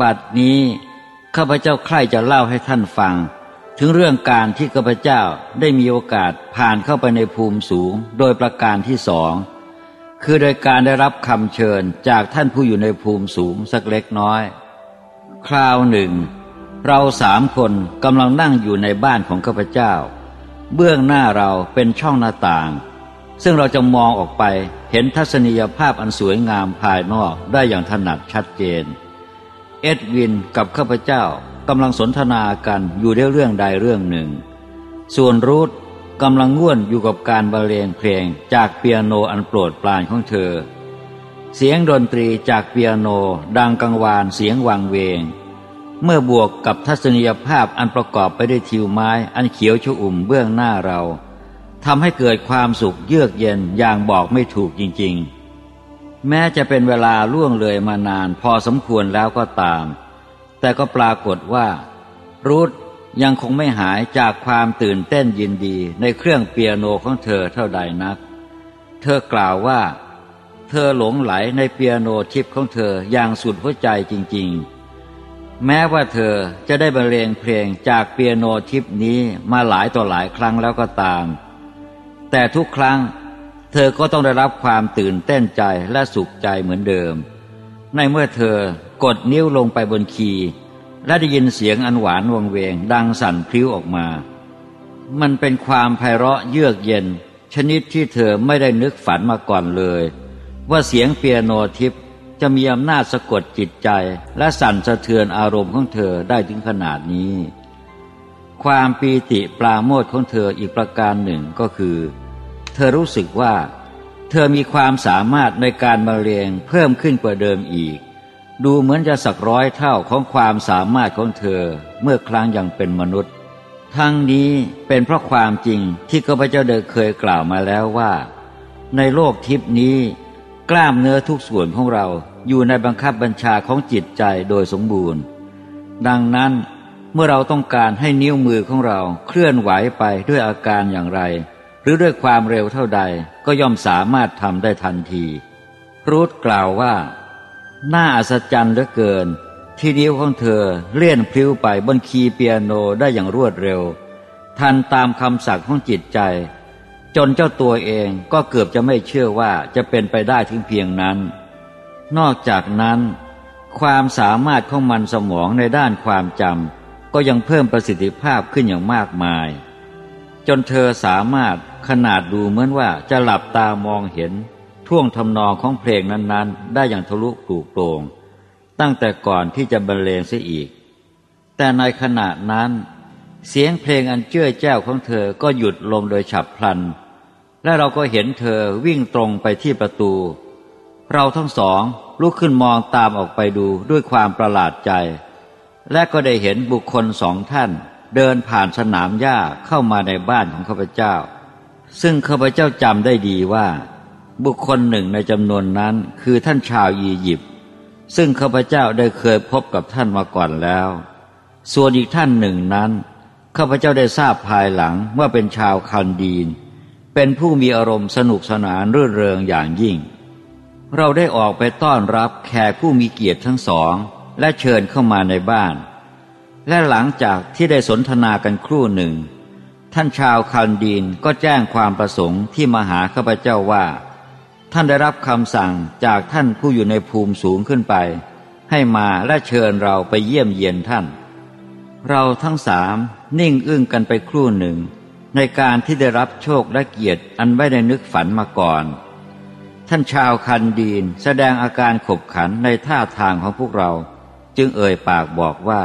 บัดนี้ข้าพเจ้าใคร่จะเล่าให้ท่านฟัง ถึงเรื่องการที่ข้าพเจ้าได้มีโอกาสผ่านเข้าไปในภูมิสูงโดยประการที่สองคือโดยการได้รับคำเชิญจากท่านผู้อยู่ในภูมิสูงสักเล็กน้อย คราวหนึ่ง เราสามคนกำลังนั่งอยู่ในบ้านของข้าพเจ้า เบื้องหน้าเราเป็นช่องหน้าต่าง ซึ่งเราจะมองออกไปเห็นทัศนียภาพอันสวยงามภายนอกได้อย่างถนัดชัดเจน เอ็ดวินกับข้าพเจ้ากำลังสนทนากันอยู่ในเรื่องใดเรื่องหนึ่ง ส่วนรูทกำลังง่วนอยู่กับการบรรเลงเพลงจากเปียโนอันโปรดปรานของเธอ เสียงดนตรีจากเปียโนดังกังวานเสียงวังเวง เมื่อบวกกับทัศนียภาพอันประกอบไปด้วยทิวไม้อันเขียวชอุ่มเบื้องหน้าเราทำให้เกิดความสุขเยือกเย็นอย่างบอกไม่ถูกจริง ๆ แม้จะเป็นเวลาล่วงเลยมานานพอสมควรแล้วก็ตาม แต่ก็ปรากฏว่า รูทยังคงไม่หายจากความตื่นเต้นยินดีในเครื่องเปียโนของเธอเท่าใดนัก เธอกล่าวว่า เธอหลงไหลในเปียโนชิปของเธออย่างสุดหัวใจจริง ๆ แม้ว่าเธอจะได้บรรเลงเพลงจากเปียโนชิปนี้มาหลายต่อหลายครั้งแล้วก็ตาม แต่ทุกครั้ง เธอก็ต้องได้รับความตื่นเต้นใจและสุขใจเหมือนเดิม ในเมื่อเธอกดนิ้วลงไปบนคีย์และได้ยินเสียงอันหวานวงเวง ดังสั่นพลิ้วออกมา มันเป็นความไพเราะเยือกเย็น ชนิดที่เธอไม่ได้นึกฝันมาก่อนเลย ว่าเสียงเปียโนทิพจะมีอำนาจสะกดจิตใจ และสั่นสะเทือนอารมณ์ของเธอได้ถึงขนาดนี้ ความปีติปราโมทของเธออีกประการหนึ่งก็คือ เธอรู้สึกว่า เธอมีความสามารถในการบรรเลงเพิ่มขึ้นกว่าเดิมอีก ดูเหมือนจะสักร้อยเท่าของความสามารถของเธอเมื่อครั้งยังเป็นมนุษย์ ทั้งนี้เป็นเพราะความจริงที่ข้าพเจ้าเดิเคยกล่าวมาแล้วว่า ในโลกทิพนี้ กล้ามเนื้อทุกส่วนของเราอยู่ในบังคับบัญชาของจิตใจโดยสมบูรณ์ ดังนั้นเมื่อเราต้องการให้นิ้วมือของเราเคลื่อนไหวไปด้วยอาการอย่างไร หรือด้วยความเร็วเท่าใดก็ย่อมสามารถทำได้ทันทีรูทกล่าวว่า น่าอัศจรรย์เหลือเกิน ที่นิ้วของเธอเลื่อนพลิ้วไปบนคีย์เปียโนได้อย่างรวดเร็ว ทันตามคำสั่งของจิตใจ จนเจ้าตัวเองก็เกือบจะไม่เชื่อว่าจะเป็นไปได้ถึงเพียงนั้น นอกจากนั้น ความสามารถของมันสมองในด้านความจำก็ยังเพิ่มประสิทธิภาพขึ้นอย่างมากมาย จนเธอสามารถ ขนาดดูเหมือนว่าจะหลับตามองเห็น ท่วงทำนองของเพลงนั้นๆ ได้อย่างทะลุปลูกโปร่งตั้งแต่ก่อนที่จะบรรเลงเสียอีก แต่ในขณะนั้น เสียงเพลงอันเจ้ยแจ้วของเธอก็หยุดลงโดยฉับพลัน และเราก็เห็นเธอวิ่งตรงไปที่ประตู เราทั้งสองลุกขึ้นมองตามออกไปดูด้วยความประหลาดใจ และก็ได้เห็นบุคคลสองท่านเดินผ่านสนามหญ้าเข้ามาในบ้านของข้าพเจ้า ซึ่งข้าพเจ้าจำได้ดีว่า บุคคลหนึ่งในจำนวนนั้นคือท่านชาวอียิปต์ซึ่งข้าพเจ้าได้เคยพบกับท่านมาก่อนแล้ว ส่วนอีกท่านหนึ่งนั้นข้าพเจ้าได้ทราบภายหลังว่าเป็นชาวคันดีน เป็นผู้มีอารมณ์สนุกสนานรื่นเริงอย่างยิ่ง เราได้ออกไปต้อนรับแขกผู้มีเกียรติทั้งสอง และเชิญเข้ามาในบ้าน และหลังจากที่ได้สนทนากันครู่หนึ่ง ท่านชาวคันดีนก็แจ้งความประสงค์ที่มาหาข้าพเจ้าว่า ท่านได้รับคำสั่งจากท่านผู้อยู่ในภูมิสูงขึ้นไป ให้มาและเชิญเราไปเยี่ยมเยียนท่าน เราทั้งสามนิ่งอึ้งกันไปครู่หนึ่ง ในการที่ได้รับโชคและเกียรติอันไม่ได้นึกฝันมาก่อน ท่านชาวคันดีนแสดงอาการขบขันในท่าทางของพวกเรา จึงเอ่ยปากบอกว่า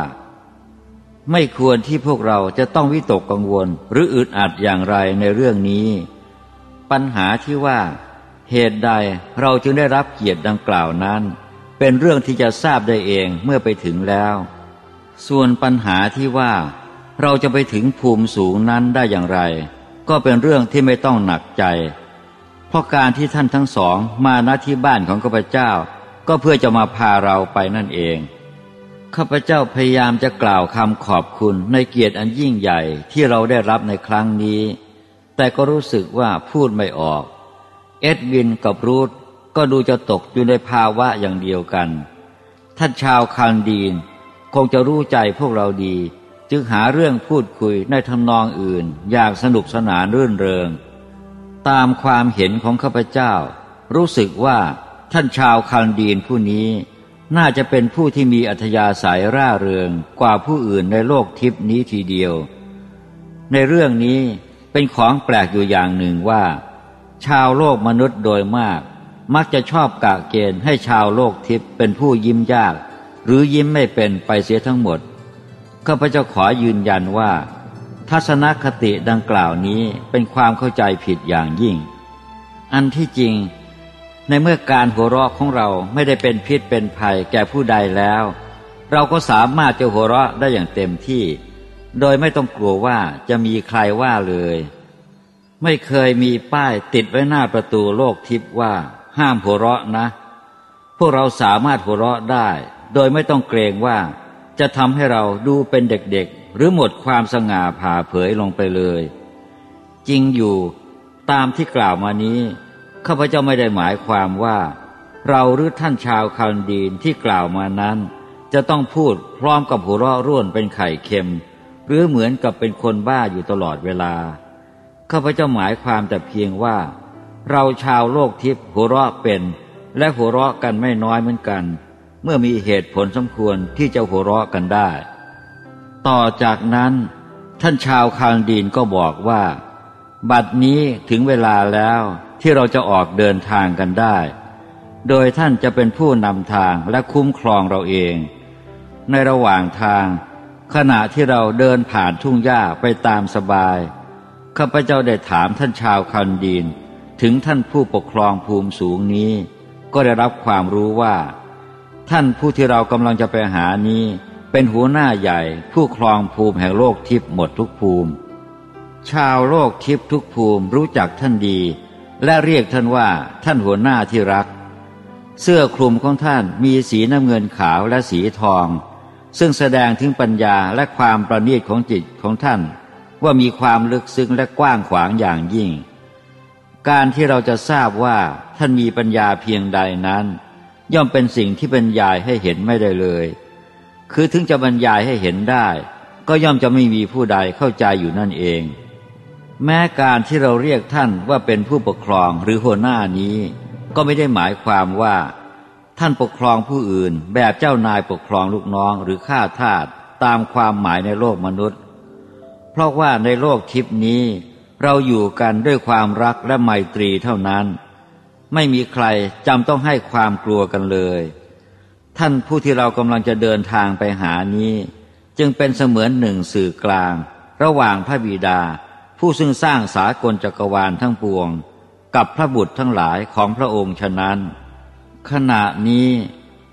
ไม่ควรที่พวกเราจะต้องวิตกกังวล หรืออึดอัดอย่างไรในเรื่องนี้ ปัญหาที่ว่า เหตุใดเราจึงได้รับเกียรติดังกล่าวนั้น เป็นเรื่องที่จะทราบได้เองเมื่อไปถึงแล้ว ส่วนปัญหาที่ว่า เราจะไปถึงภูมิสูงนั้นได้อย่างไร ก็เป็นเรื่องที่ไม่ต้องหนักใจ เพราะการที่ท่านทั้งสองมาณที่บ้านของข้าพเจ้า ก็เพื่อจะมาพาเราไปนั่นเอง ข้าพเจ้าพยายามจะกล่าวคำขอบคุณในเกียรติอันยิ่งใหญ่ที่เราได้รับในครั้งนี้ แต่ก็รู้สึกว่าพูดไม่ออก เอ็ดวินกับรูธก็ดูจะตกอยู่ในภาวะอย่างเดียวกัน ท่านชาวคานดีน คงจะรู้ใจพวกเราดี จึงหาเรื่องพูดคุยในทำนองอื่น อย่างสนุกสนานรื่นเริง ตามความเห็นของข้าพเจ้า รู้สึกว่าท่านชาวคานดีนผู้นี้ น่าจะเป็นผู้ที่มีอัธยาศัยร่าเริงกว่าผู้อื่นในโลกทิพนี้ทีเดียว ในเรื่องนี้เป็นของแปลกอยู่อย่างหนึ่งว่า ชาวโลกมนุษย์โดยมาก มักจะชอบกะเกณฑ์ให้ชาวโลกทิพย์เป็นผู้ยิ้มยาก หรือยิ้มไม่เป็นไปเสียทั้งหมดข้าพเจ้าขอยืนยันว่า ทัศนคติดังกล่าวนี้เป็นความเข้าใจผิดอย่างยิ่ง อันที่จริง ในเมื่อการหัวเราะของเราไม่ได้เป็นพิษเป็นภัยแก่ผู้ใดแล้ว เราก็สามารถจะหัวเราะได้อย่างเต็มที่ โดยไม่ต้องกลัวว่าจะมีใครว่าเลย ไม่เคยมีป้ายติดไว้หน้าประตูโลกทิพย์ว่า ห้ามหัวเราะนะ พวกเราสามารถหัวเราะได้ โดยไม่ต้องเกรงว่าจะทำให้เราดูเป็นเด็กๆ หรือหมดความสง่าผ่าเผยลงไปเลย จริงอยู่ตามที่กล่าวมานี้ ข้าพเจ้าไม่ได้หมายความว่า เราหรือท่านชาวคานดีนที่กล่าวมานั้น จะต้องพูดพร้อมกับหัวเราะร่วนเป็นไข่เค็ม หรือเหมือนกับเป็นคนบ้าอยู่ตลอดเวลาข้าพเจ้าหมายความแต่เพียงว่า เราชาวโลกทิพย์หัวเราะเป็น และหัวเราะกันไม่น้อยเหมือนกัน เมื่อมีเหตุผลสมควรที่จะหัวเราะกันได้ ต่อจากนั้น ท่านชาวคางดีนก็บอกว่า บัดนี้ถึงเวลาแล้ว ที่เราจะออกเดินทางกันได้ โดยท่านจะเป็นผู้นำทางและคุ้มครองเราเอง ในระหว่างทาง ขณะที่เราเดินผ่านทุ่งหญ้าไปตามสบายข้าพเจ้าได้ถามท่านชาวคันดีน ถึงท่านผู้ปกครองภูมิสูงนี้ ก็ได้รับความรู้ว่า ท่านผู้ที่เรากำลังจะไปหานี้ เป็นหัวหน้าใหญ่ ผู้ครองภูมิแห่งโลกทิพย์หมดทุกภูมิ ชาวโลกทิพย์ทุกภูมิรู้จักท่านดี และเรียกท่านว่าท่านหัวหน้าที่รัก เสื้อคลุมของท่านมีสีน้ำเงินขาวและสีทอง ซึ่งแสดงถึงปัญญาและความประณีตของจิตของท่าน ว่ามีความลึกซึ้งและกว้างขวางอย่างยิ่ง การที่เราจะทราบว่าท่านมีปัญญาเพียงใดนั้น ย่อมเป็นสิ่งที่บรรยายให้เห็นไม่ได้เลย คือถึงจะบรรยายให้เห็นได้ ก็ย่อมจะไม่มีผู้ใดเข้าใจอยู่นั่นเอง แม้การที่เราเรียกท่านว่าเป็นผู้ปกครองหรือหัวหน้านี้ ก็ไม่ได้หมายความว่า ท่านปกครองผู้อื่น แบบเจ้านายปกครองลูกน้องหรือข้าทาสตามความหมายในโลกมนุษย์ เพราะว่าในโลกทิพนี้ เราอยู่กันด้วยความรักและไมตรีเท่านั้น ไม่มีใครจำต้องให้ความกลัวกันเลย ท่านผู้ที่เรากำลังจะเดินทางไปหานี้ จึงเป็นเสมือนหนึ่งสื่อกลาง ระหว่างพระบิดา ผู้ซึ่งสร้างสากลจักรวาลทั้งปวง กับพระบุตรทั้งหลายของพระองค์ฉะนั้น ขณะนี้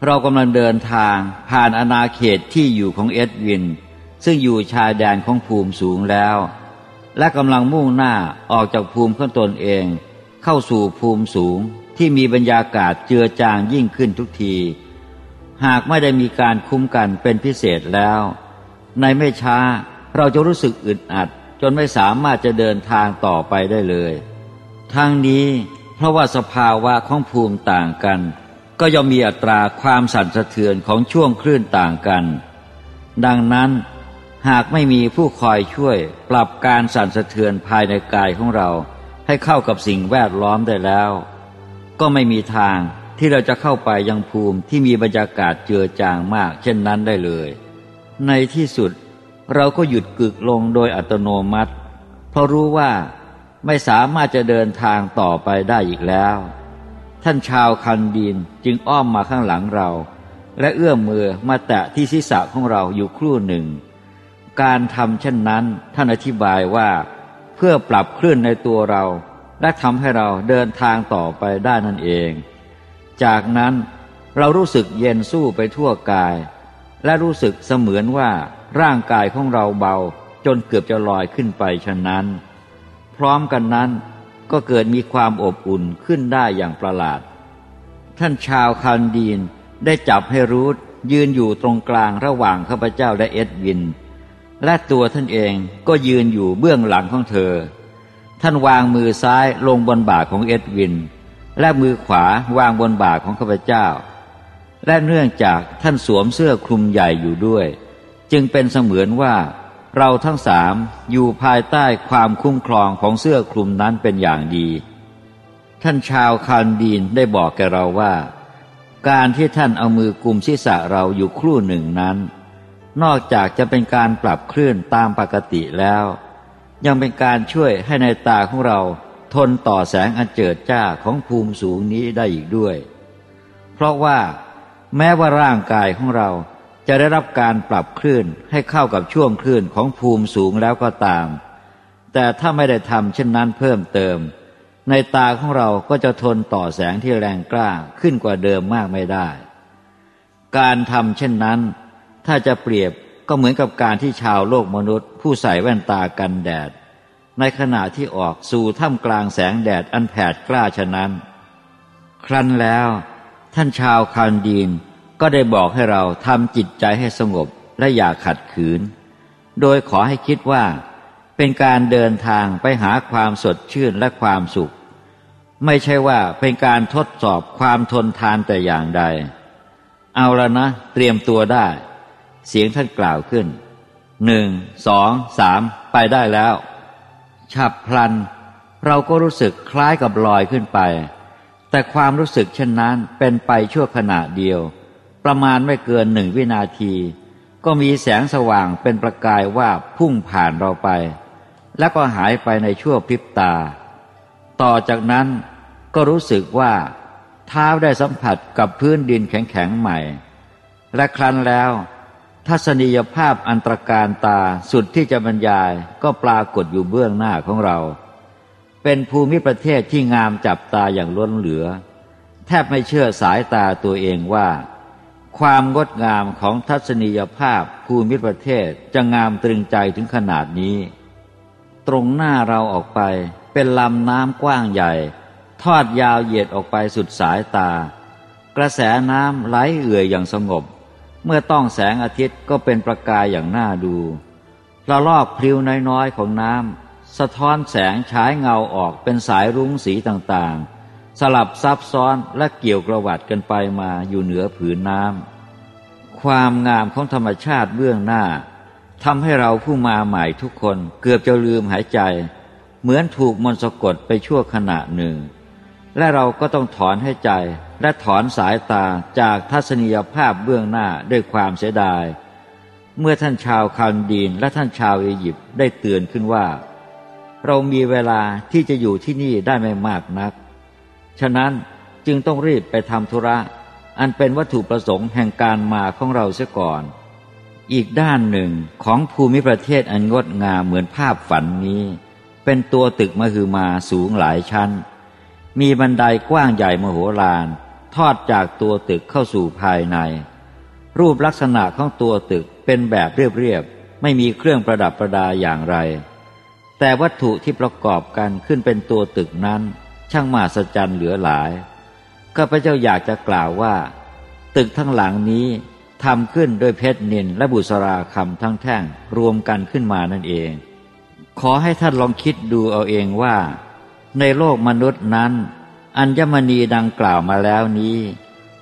เรากำลังเดินทางผ่านอาณาเขตที่อยู่ของเอ็ดวิน ซึ่งอยู่ชายแดนของภูมิสูงแล้ว และกำลังมุ่งหน้าออกจากภูมิของตนเอง เข้าสู่ภูมิสูงที่มีบรรยากาศเจือจางยิ่งขึ้นทุกที หากไม่ได้มีการคุ้มกันเป็นพิเศษแล้ว ในไม่ช้าเราจะรู้สึกอึดอัด จนไม่สามารถจะเดินทางต่อไปได้เลยทางนี้เพราะว่าสภาวะของภูมิต่างกัน ก็ย่อมมีอัตราความสั่นสะเทือนของช่วงคลื่นต่างกัน ดังนั้นหากไม่มีผู้คอยช่วยปรับการสั่นสะเทือนภายในกายของเรา ให้เข้ากับสิ่งแวดล้อมได้แล้ว ก็ไม่มีทางที่เราจะเข้าไปยังภูมิที่มีบรรยากาศเจือจางมาก เช่นนั้นได้เลย ในที่สุด เราก็หยุดกึกลงโดยอัตโนมัติ เพราะรู้ว่าไม่สามารถจะเดินทางต่อไปได้อีกแล้ว ท่านชาวคันดีนจึงอ้อมมาข้างหลังเรา และเอื้อมมือมาแตะที่ศีรษะของเราอยู่ครู่หนึ่ง การทำเช่นนั้นท่านอธิบายว่าเพื่อปรับคลื่นในตัวเรา และทำให้เราเดินทางต่อไปได้นั่นเอง จากนั้นเรารู้สึกเย็นสู้ไปทั่วกาย และรู้สึกเสมือนว่า ร่างกายของเราเบาจนเกือบจะลอยขึ้นไปฉะนั้น พร้อมกันนั้นก็เกิดมีความอบอุ่นขึ้นได้อย่างประหลาด ท่านชาวคานดีนได้จับให้รูธยืนอยู่ตรงกลางระหว่างข้าพเจ้าและเอ็ดวิน และตัวท่านเองก็ยืนอยู่เบื้องหลังของเธอ ท่านวางมือซ้ายลงบนบ่าของเอ็ดวิน และมือขวาวางบนบ่าของข้าพเจ้า และเนื่องจากท่านสวมเสื้อคลุมใหญ่อยู่ด้วย จึงเป็นเสมือนว่า เราทั้งสามอยู่ภายใต้ความคุ้มครองของเสื้อคลุมนั้นเป็นอย่างดี ท่านชาวคานดีนได้บอกแกเราว่า การที่ท่านเอามือกุมศีรษะเราอยู่ครู่หนึ่งนั้น นอกจากจะเป็นการปรับคลื่นตามปกติแล้ว ยังเป็นการช่วยให้ในตาของเราทนต่อแสงอันเจิดจ้าของภูมิสูงนี้ได้อีกด้วย เพราะว่าแม้ว่าร่างกายของเรา จะได้รับการปรับคลื่นให้เข้ากับช่วงคลื่นของภูมิสูงแล้วก็ตาม แต่ถ้าไม่ได้ทำเช่นนั้นเพิ่มเติม ในตาของเราก็จะทนต่อแสงที่แรงกล้าขึ้นกว่าเดิมมากไม่ได้ การทำเช่นนั้น ถ้าจะเปรียบก็เหมือนกับการที่ชาวโลกมนุษย์ ผู้ใส่แว่นตากันแดด ในขณะที่ออกสู่ท่ามกลางแสงแดดอันแผดกล้าฉะนั้น ครั้นแล้ว ท่านชาวคานดีน ก็ได้บอกให้เราทำจิตใจให้สงบและอย่าขัดขืน โดยขอให้คิดว่า เป็นการเดินทางไปหาความสดชื่นและความสุข ไม่ใช่ว่าเป็นการทดสอบความทนทานแต่อย่างใด เอาละนะ เตรียมตัวได้ เสียงท่านกล่าวขึ้นหนึ่งสองสามไปได้แล้ว ฉับพลัน เราก็รู้สึกคล้ายกับลอยขึ้นไป แต่ความรู้สึกเช่นนั้นเป็นไปชั่วขณะเดียว ประมาณไม่เกินหนึ่งวินาที ก็มีแสงสว่างเป็นประกายว่าพุ่งผ่านเราไป แล้วก็หายไปในชั่วพริบตา ต่อจากนั้นก็รู้สึกว่าเท้าได้สัมผัสกับพื้นดินแข็งๆใหม่ และครั้นแล้ว ทัศนียภาพอันตรการตาสุดที่จะบรรยายก็ปรากฏอยู่เบื้องหน้าของเรา เป็นภูมิประเทศที่งามจับตาอย่างล้นเหลือ แทบไม่เชื่อสายตาตัวเองว่า ความงดงามของทัศนียภาพภูมิประเทศจะงามตรึงใจถึงขนาดนี้ ตรงหน้าเราออกไปเป็นลำน้ำกว้างใหญ่ ทอดยาวเหยียดออกไปสุดสายตา กระแสน้ำไหลเอื่อยอย่างสงบ เมื่อต้องแสงอาทิตย์ก็เป็นประกายอย่างน่าดูละลอกพลิ้วน้อยๆของน้ำสะท้อนแสงฉายเงาออกเป็นสายรุ้งสีต่างๆ สลับซับซ้อนและเกี่ยวกระวัดกันไปมาอยู่เหนือผืนน้ำความงามของธรรมชาติเบื้องหน้าทำให้เราผู้มาใหม่ทุกคนเกือบจะลืมหายใจ เหมือนถูกมนสะกดไปชั่วขณะหนึ่ง และเราก็ต้องถอนให้ใจและถอนสายตาจากทัศนียภาพเบื้องหน้าด้วยความเสียดาย เมื่อท่านชาวคานดีนและท่านชาวอียิปต์ได้เตือนขึ้นว่า เรามีเวลาที่จะอยู่ที่นี่ได้ไม่มากนัก ฉะนั้นจึงต้องรีบไปทำธุระ อันเป็นวัตถุประสงค์แห่งการมาของเราเสียก่อน อีกด้านหนึ่งของภูมิประเทศอันงดงามเหมือนภาพฝันนี้ เป็นตัวตึกมหึมาสูงหลายชั้น มีบันไดกว้างใหญ่มโหฬารทอดจากตัวตึกเข้าสู่ภายใน รูปลักษณะของตัวตึกเป็นแบบเรียบๆไม่มีเครื่องประดับประดาอย่างไร แต่วัตถุที่ประกอบกันขึ้นเป็นตัวตึกนั้น ช่างมหัศจรรย์เหลือหลายข้าพเจ้าอยากจะกล่าวว่า ตึกทั้งหลังนี้ทำขึ้นโดยเพชรนินและบุษราคำทั้งแท่งรวมกันขึ้นมานั่นเอง ขอให้ท่านลองคิดดูเอาเองว่า ในโลกมนุษย์นั้น อัญมณีดังกล่าวมาแล้วนี้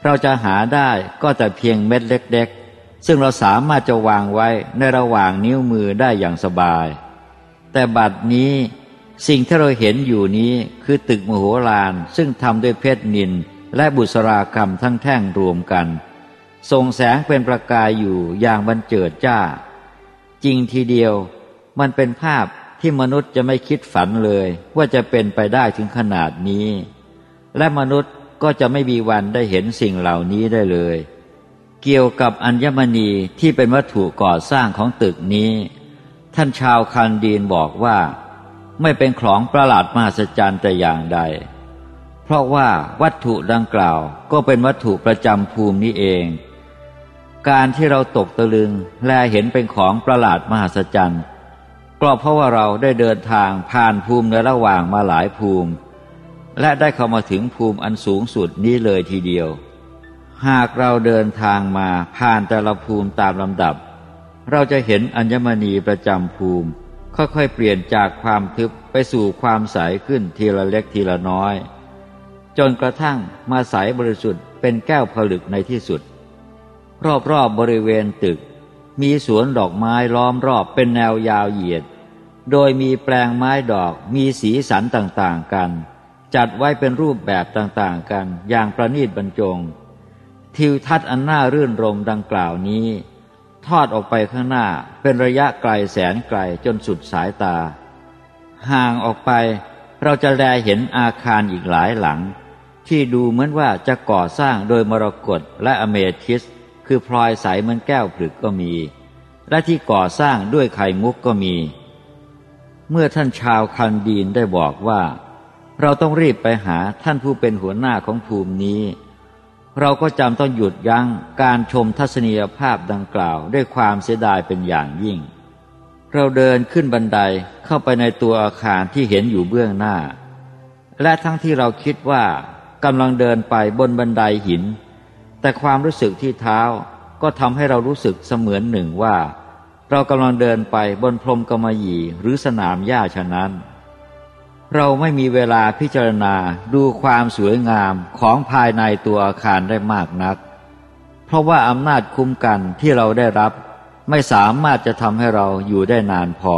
เราจะหาได้ก็แต่เพียงเม็ดเล็กๆ ซึ่งเราสามารถจะวางไว้ในระหว่างนิ้วมือได้อย่างสบาย แต่บัดนี้ สิ่งที่เราเห็นอยู่นี้คือตึกมโหฬารซึ่งทำด้วยเพชรนินและบุษรากรรมทั้งแท่งรวมกันส่งแสงเป็นประกายอยู่อย่างบันเจิดจ้า จริงทีเดียวมันเป็นภาพที่มนุษย์จะไม่คิดฝันเลย ว่าจะเป็นไปได้ถึงขนาดนี้ และมนุษย์ก็จะไม่มีวันได้เห็นสิ่งเหล่านี้ได้เลย เกี่ยวกับอัญมณีที่เป็นวัตถุก่อสร้างของตึกนี้ ท่านชาวคันดีนบอกว่า ไม่เป็นของประหลาดมหัศจรรย์แต่อย่างใด เพราะว่าวัตถุดังกล่าวก็เป็นวัตถุประจำภูมินี้เอง การที่เราตกตะลึงและเห็นเป็นของประหลาดมหัศจรรย์ก็เพราะว่าเราได้เดินทางผ่านภูมิในระหว่างมาหลายภูมิ และได้เข้ามาถึงภูมิอันสูงสุดนี้เลยทีเดียว หากเราเดินทางมาผ่านแต่ละภูมิตามลำดับ เราจะเห็นอัญมณีประจำภูมิ ค่อยๆเปลี่ยนจากความทึบไปสู่ความใสขึ้นทีละเล็กทีละน้อย จนกระทั่งมาใสบริสุทธิ์เป็นแก้วผลึกในที่สุด รอบๆบบริเวณตึก มีสวนดอกไม้ล้อมรอบเป็นแนวยาวเหยียด โดยมีแปลงไม้ดอกมีสีสันต่างๆกัน จัดไว้เป็นรูปแบบต่างๆกันอย่างประณีตบรรจง ทิวทัศน์อันน่ารื่นรมดังกล่าวนี้ ทอดออกไปข้างหน้าเป็นระยะไกลแสนไกลจนสุดสายตา ห่างออกไปเราจะแลเห็นอาคารอีกหลายหลัง ที่ดูเหมือนว่าจะก่อสร้างโดยมรกตและอเมทิส คือพลอยใสเหมือนแก้วผลึกก็มี และที่ก่อสร้างด้วยไข่มุกก็มี เมื่อท่านชาวคันดีนได้บอกว่า เราต้องรีบไปหาท่านผู้เป็นหัวหน้าของภูมินี้ เราก็จำต้องหยุดยั้งการชมทัศนียภาพดังกล่าวด้วยความเสียดายเป็นอย่างยิ่ง เราเดินขึ้นบันไดเข้าไปในตัวอาคารที่เห็นอยู่เบื้องหน้า และทั้งที่เราคิดว่ากำลังเดินไปบนบันไดหิน แต่ความรู้สึกที่เท้าก็ทำให้เรารู้สึกเสมือนหนึ่งว่า เรากำลังเดินไปบนพรมกำมะหยี่หรือสนามหญ้าฉะนั้น เราไม่มีเวลาพิจารณาดูความสวยงามของภายในตัวอาคารได้มากนัก เพราะว่าอำนาจคุ้มกันที่เราได้รับ ไม่สามารถจะทำให้เราอยู่ได้นานพอ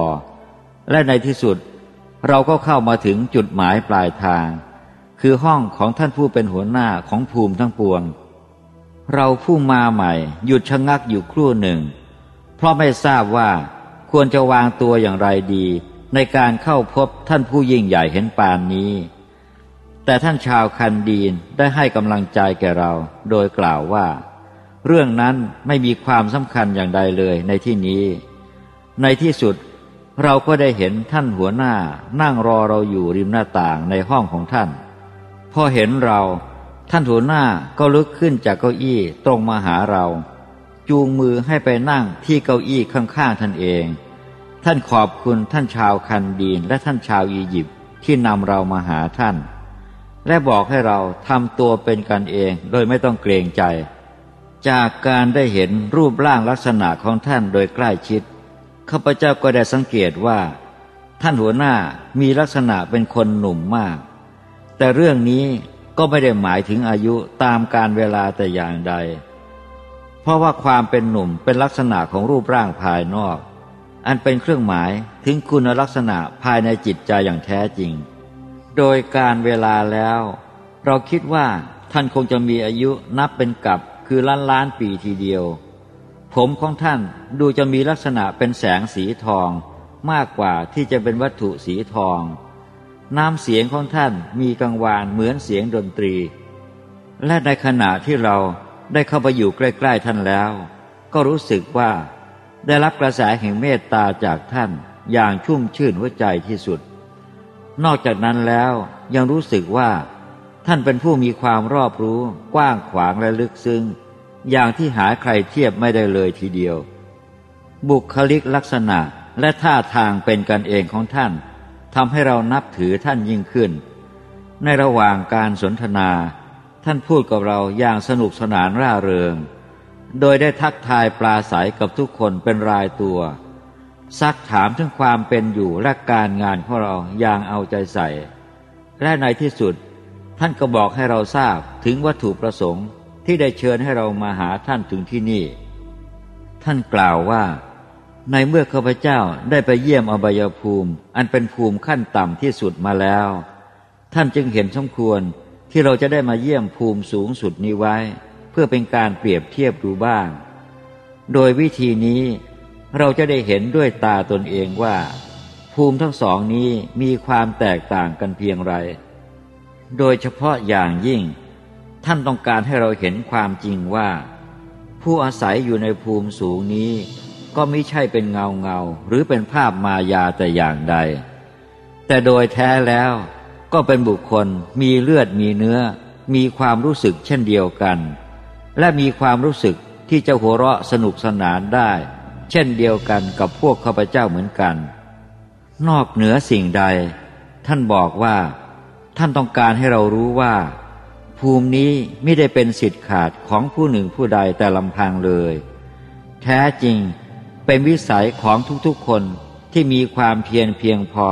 และในที่สุดเราก็เข้ามาถึงจุดหมายปลายทาง คือห้องของท่านผู้เป็นหัวหน้าของภูมิทั้งปวง เราผู้มาใหม่หยุดชะงักอยู่ครู่หนึ่ง เพราะไม่ทราบว่าควรจะวางตัวอย่างไรดี ในการเข้าพบท่านผู้ยิ่งใหญ่เห็นปานนี้ แต่ท่านชาวคันดีนได้ให้กำลังใจแก่เราโดยกล่าวว่า เรื่องนั้นไม่มีความสำคัญอย่างใดเลยในที่นี้ ในที่สุดเราก็ได้เห็นท่านหัวหน้านั่งรอเราอยู่ริมหน้าต่างในห้องของท่าน พอเห็นเราท่านหัวหน้าก็ลุกขึ้นจากเก้าอี้ตรงมาหาเรา จูงมือให้ไปนั่งที่เก้าอี้ข้างๆท่านเอง ท่านขอบคุณท่านชาวคันดีนและท่านชาวอียิปต์ที่นำเรามาหาท่าน และบอกให้เราทำตัวเป็นกันเองโดยไม่ต้องเกรงใจ จากการได้เห็นรูปร่างลักษณะของท่านโดยใกล้ชิดข้าพเจ้าก็ได้สังเกตว่า ท่านหัวหน้ามีลักษณะเป็นคนหนุ่มมาก แต่เรื่องนี้ก็ไม่ได้หมายถึงอายุตามการเวลาแต่อย่างใด เพราะว่าความเป็นหนุ่มเป็นลักษณะของรูปร่างภายนอก อันเป็นเครื่องหมายถึงคุณลักษณะภายในจิตใจอย่างแท้จริง โดยการเวลาแล้ว เราคิดว่าท่านคงจะมีอายุนับเป็นกับคือล้านล้านปีทีเดียว ผมของท่านดูจะมีลักษณะเป็นแสงสีทอง มากกว่าที่จะเป็นวัตถุสีทอง น้ำเสียงของท่านมีกังวานเหมือนเสียงดนตรี และในขณะที่เราได้เข้าไปอยู่ใกล้ ๆท่านแล้ว ก็รู้สึกว่า ได้รับกระแสแห่งเมตตาจากท่านอย่างชุ่มชื่นหัวใจที่สุด นอกจากนั้นแล้วยังรู้สึกว่า ท่านเป็นผู้มีความรอบรู้ กว้างขวางและลึกซึ้งอย่างที่หาใครเทียบไม่ได้เลยทีเดียว บุคลิกลักษณะและท่าทางเป็นกันเองของท่านทำให้เรานับถือท่านยิ่งขึ้น ในระหว่างการสนทนา ท่านพูดกับเราอย่างสนุกสนานร่าเริง โดยได้ทักทายปลาใสกับทุกคนเป็นรายตัว ซักถามถึงความเป็นอยู่และการงานของเราอย่างเอาใจใส่ และในที่สุด ท่านก็บอกให้เราทราบถึงวัตถุประสงค์ที่ได้เชิญให้เรามาหาท่านถึงที่นี่ ท่านกล่าวว่า ในเมื่อข้าพเจ้าได้ไปเยี่ยมอบายภูมิ อันเป็นภูมิขั้นต่ำที่สุดมาแล้ว ท่านจึงเห็นสมควรที่เราจะได้มาเยี่ยมภูมิสูงสุดนี้ไว้ เพื่อเป็นการเปรียบเทียบดูบ้าง โดยวิธีนี้เราจะได้เห็นด้วยตาตนเองว่า ภูมิทั้งสองนี้มีความแตกต่างกันเพียงไร โดยเฉพาะอย่างยิ่ง ท่านต้องการให้เราเห็นความจริงว่า ผู้อาศัยอยู่ในภูมิสูงนี้ ก็ไม่ใช่เป็นเงาเงาหรือเป็นภาพมายาแต่อย่างใด แต่โดยแท้แล้วก็เป็นบุคคลมีเลือดมีเนื้อ มีความรู้สึกเช่นเดียวกัน และมีความรู้สึกที่จะหัวเราะสนุกสนานได้ เช่นเดียวกันกับพวกข้าพเจ้าเหมือนกัน นอกเหนือสิ่งใด ท่านบอกว่า ท่านต้องการให้เรารู้ว่า ภูมินี้ไม่ได้เป็นสิทธิ์ขาดของผู้หนึ่งผู้ใดแต่ลำพังเลย แท้จริงเป็นวิสัยของทุกๆคนที่มีความเพียรเพียงพอ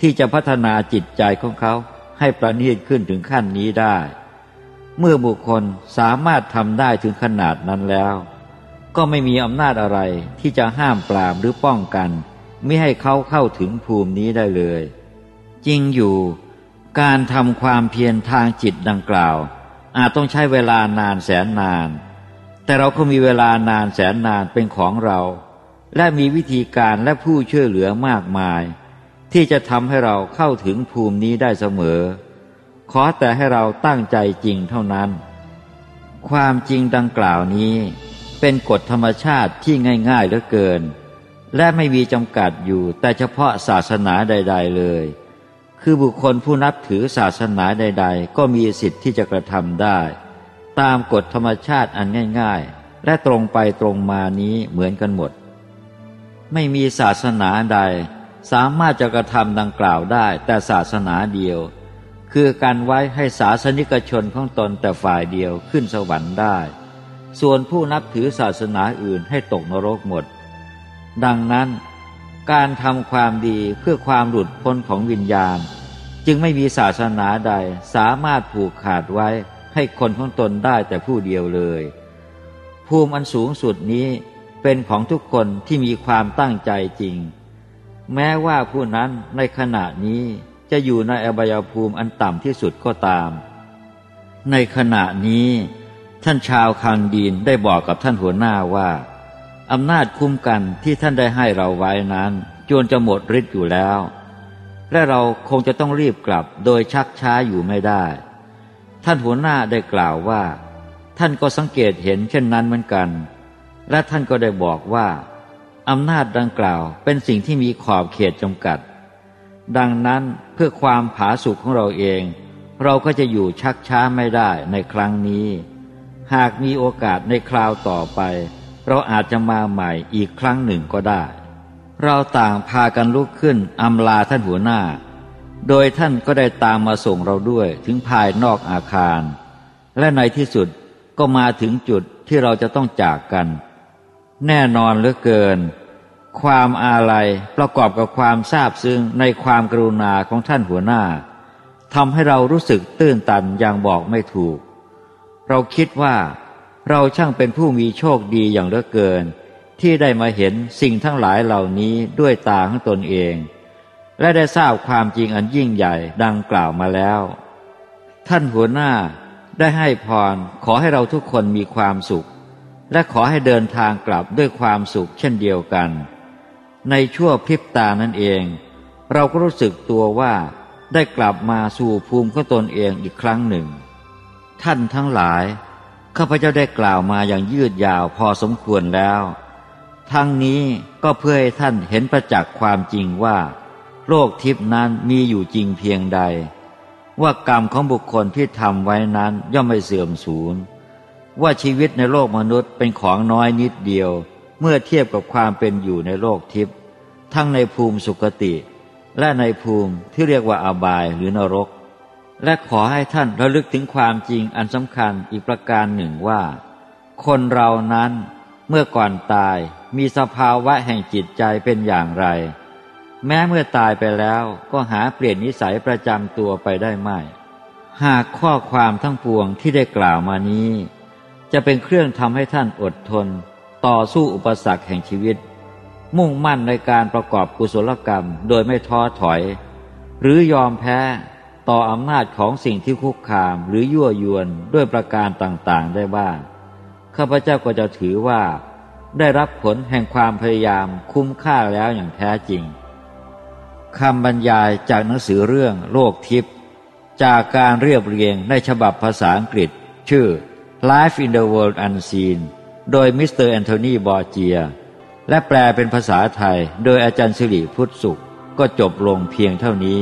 ที่จะพัฒนาจิตใจของเขาให้ประณีตขึ้นถึงขั้นนี้ได้ เมื่อบุคคลสามารถทำได้ถึงขนาดนั้นแล้ว ก็ไม่มีอำนาจอะไรที่จะห้ามปรามหรือป้องกัน ไม่ให้เขาเข้าถึงภูมินี้ได้เลย จริงอยู่การทำความเพียรทางจิตดังกล่าว อาจต้องใช้เวลานานแสนนาน แต่เราก็มีเวลานานแสนนานเป็นของเรา และมีวิธีการและผู้ช่วยเหลือมากมาย ที่จะทำให้เราเข้าถึงภูมินี้ได้เสมอ ขอแต่ให้เราตั้งใจจริงเท่านั้น ความจริงดังกล่าวนี้เป็นกฎธรรมชาติที่ง่ายๆเหลือเกิน และไม่มีจำกัดอยู่แต่เฉพาะศาสนาใด ๆ เลย คือบุคคลผู้นับถือศาสนาใด ๆ ก็มีสิทธิ์ที่จะกระทำได้ ตามกฎธรรมชาติอันง่าย ๆ และตรงไปตรงมานี้เหมือนกันหมด ไม่มีศาสนาใด สามารถจะกระทำดังกล่าวได้แต่ศาสนาเดียว คือการไว้ให้ศาสนิกชนของตนแต่ฝ่ายเดียวขึ้นสวรรค์ได้ ส่วนผู้นับถือศาสนาอื่นให้ตกนรกหมด ดังนั้น การทำความดีเพื่อความหลุดพ้นของวิญญาณ จึงไม่มีศาสนาใดสามารถผูกขาดไว้ให้คนของตนได้แต่ผู้เดียวเลย ภูมิอันสูงสุดนี้เป็นของทุกคนที่มีความตั้งใจจริง แม้ว่าผู้นั้นในขณะนี้ จะอยู่ในอบายภูมิอันต่ำที่สุดก็ตาม ในขณะนี้ ท่านชาวคังดีนได้บอกกับท่านหัวหน้าว่าอำนาจคุ้มกันที่ท่านได้ให้เราไว้นั้นจนจะหมดฤทธิ์อยู่แล้ว และเราคงจะต้องรีบกลับโดยชักช้าอยู่ไม่ได้ ท่านหัวหน้าได้กล่าวว่า ท่านก็สังเกตเห็นเช่นนั้นเหมือนกัน และท่านก็ได้บอกว่าอำนาจดังกล่าวเป็นสิ่งที่มีขอบเขตจำกัด ดังนั้นเพื่อความผาสุกของเราเอง เราก็จะอยู่ชักช้าไม่ได้ในครั้งนี้ หากมีโอกาสในคราวต่อไป เราอาจจะมาใหม่อีกครั้งหนึ่งก็ได้ เราต่างพากันลุกขึ้นอำลาท่านหัวหน้า โดยท่านก็ได้ตามมาส่งเราด้วยถึงภายนอกอาคาร และในที่สุดก็มาถึงจุดที่เราจะต้องจากกัน แน่นอนเหลือเกิน ความอาลัยประกอบกับความซาบซึ้งในความกรุณาของท่านหัวหน้าทำให้เรารู้สึกตื้นตันอย่างบอกไม่ถูก เราคิดว่าเราช่างเป็นผู้มีโชคดีอย่างเหลือเกิน ที่ได้มาเห็นสิ่งทั้งหลายเหล่านี้ด้วยตาของตนเอง และได้ทราบความจริงอันยิ่งใหญ่ดังกล่าวมาแล้ว ท่านหัวหน้าได้ให้พรขอให้เราทุกคนมีความสุข และขอให้เดินทางกลับด้วยความสุขเช่นเดียวกัน ในชั่วพริบตานั่นเอง เราก็รู้สึกตัวว่าได้กลับมาสู่ภูมิของตนเองอีกครั้งหนึ่ง ท่านทั้งหลาย ข้าพเจ้าได้กล่าวมาอย่างยืดยาวพอสมควรแล้ว ทั้งนี้ก็เพื่อให้ท่านเห็นประจักษ์ความจริงว่า โลกทิพนั้นมีอยู่จริงเพียงใด ว่ากรรมของบุคคลที่ทำไว้นั้นย่อมไม่เสื่อมสูญ ว่าชีวิตในโลกมนุษย์เป็นของน้อยนิดเดียว เมื่อเทียบกับความเป็นอยู่ในโลกทิพย์ทั้งในภูมิสุคติ และในภูมิที่เรียกว่าอบายหรือนรก และขอให้ท่านระลึกถึงความจริงอันสำคัญอีกประการหนึ่งว่า คนเรานั้นเมื่อก่อนตายมีสภาวะแห่งจิตใจเป็นอย่างไร แม้เมื่อตายไปแล้วก็หาเปลี่ยนนิสัยประจำตัวไปได้ไม่ หากข้อความทั้งปวงที่ได้กล่าวมานี้ จะเป็นเครื่องทำให้ท่านอดทน ต่อสู้อุปสรรคแห่งชีวิต มุ่งมั่นในการประกอบกุศลกรรมโดยไม่ท้อถอย หรือยอมแพ้ต่ออำนาจของสิ่งที่คุกคามหรือยั่วยวนด้วยประการต่างๆได้บ้างข้าพเจ้าก็จะถือว่า ได้รับผลแห่งความพยายามคุ้มค่าแล้วอย่างแท้จริงคำบรรยายจากหนังสือเรื่องโลกทิพย์จากการเรียบเรียงในฉบับภาษาอังกฤษ ชื่อ Life in the World Unseen โดย Mister Anthony Borgia และแปลเป็นภาษาไทย โดยอาจารย์สิริพุทธสุข ก็จบลงเพียงเท่านี้